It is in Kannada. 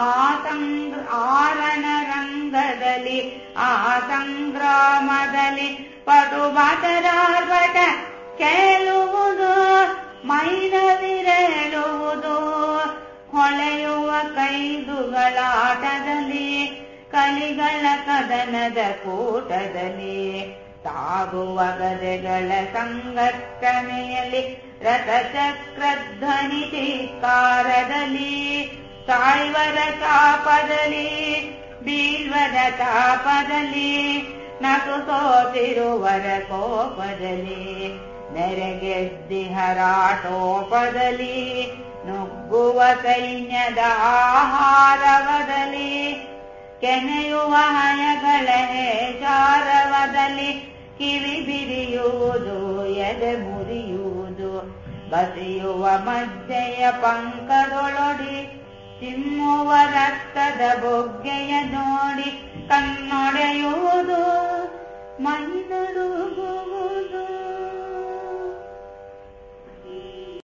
आतङ्ग्र आरणरङ्गदलि आतङ्ग्रामदलि पटुबाटरावट केलुदु मैनविरेलुदु होळयुव कैदुगलाटदलि कलिगल कदनद कूटदलि तागुव गदेगल सङ्गनयलि रथचक्रध्वनि ತಾಯ್ವರ ತಾಪದಲ್ಲಿ ಬೀಳ್ವರ ತಾಪದಲ್ಲಿ ನಕು ಸೋತಿರುವರ ಕೋಪದಲ್ಲಿ ನೆರೆಗೆದ್ದಿ ಹರಾಟೋಪದಲ್ಲಿ ನುಗ್ಗುವ ಸೈನ್ಯದ ಆಹಾರವದಲ್ಲಿ ಕೆನೆಯುವ ಹಯಗಳ ಹೇಜಾರವದಲ್ಲಿ ಕಿವಿ ಬಿರಿಯುವುದು ಎದೆ ಮುರಿಯುವುದು ಬಸಿಯುವ ಮಧ್ಯೆಯ ಪಂಕದೊಳೊಡಿ ತಿಮ್ಮುವ ರಕ್ತದ ಬೊಗ್ಗೆಯ ನೋಡಿ ಕಣ್ಣೊಡೆಯುವುದು ಮಣ್ಣು